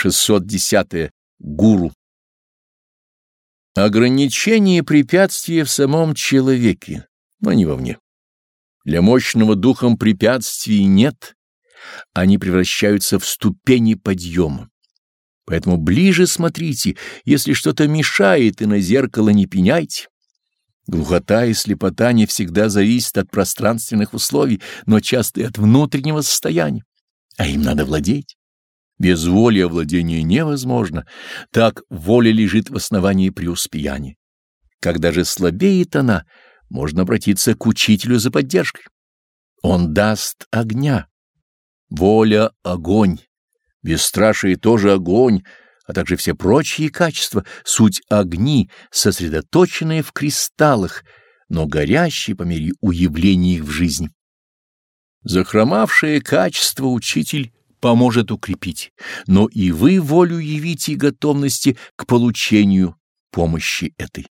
610. -е. Гуру. Ограничение препятствия в самом человеке, но не вовне. Для мощного духом препятствий нет, они превращаются в ступени подъема. Поэтому ближе смотрите, если что-то мешает, и на зеркало не пеняйте. Глухота и слепота не всегда зависят от пространственных условий, но часто и от внутреннего состояния, а им надо владеть. Без воли овладение невозможно, так воля лежит в основании преуспеяния. Когда же слабеет она, можно обратиться к учителю за поддержкой. Он даст огня. Воля — огонь. Бесстрашие тоже огонь, а также все прочие качества, суть огни, сосредоточенные в кристаллах, но горящие по мере уявления их в жизни. Захромавшее качество учитель поможет укрепить, но и вы волю явите готовности к получению помощи этой.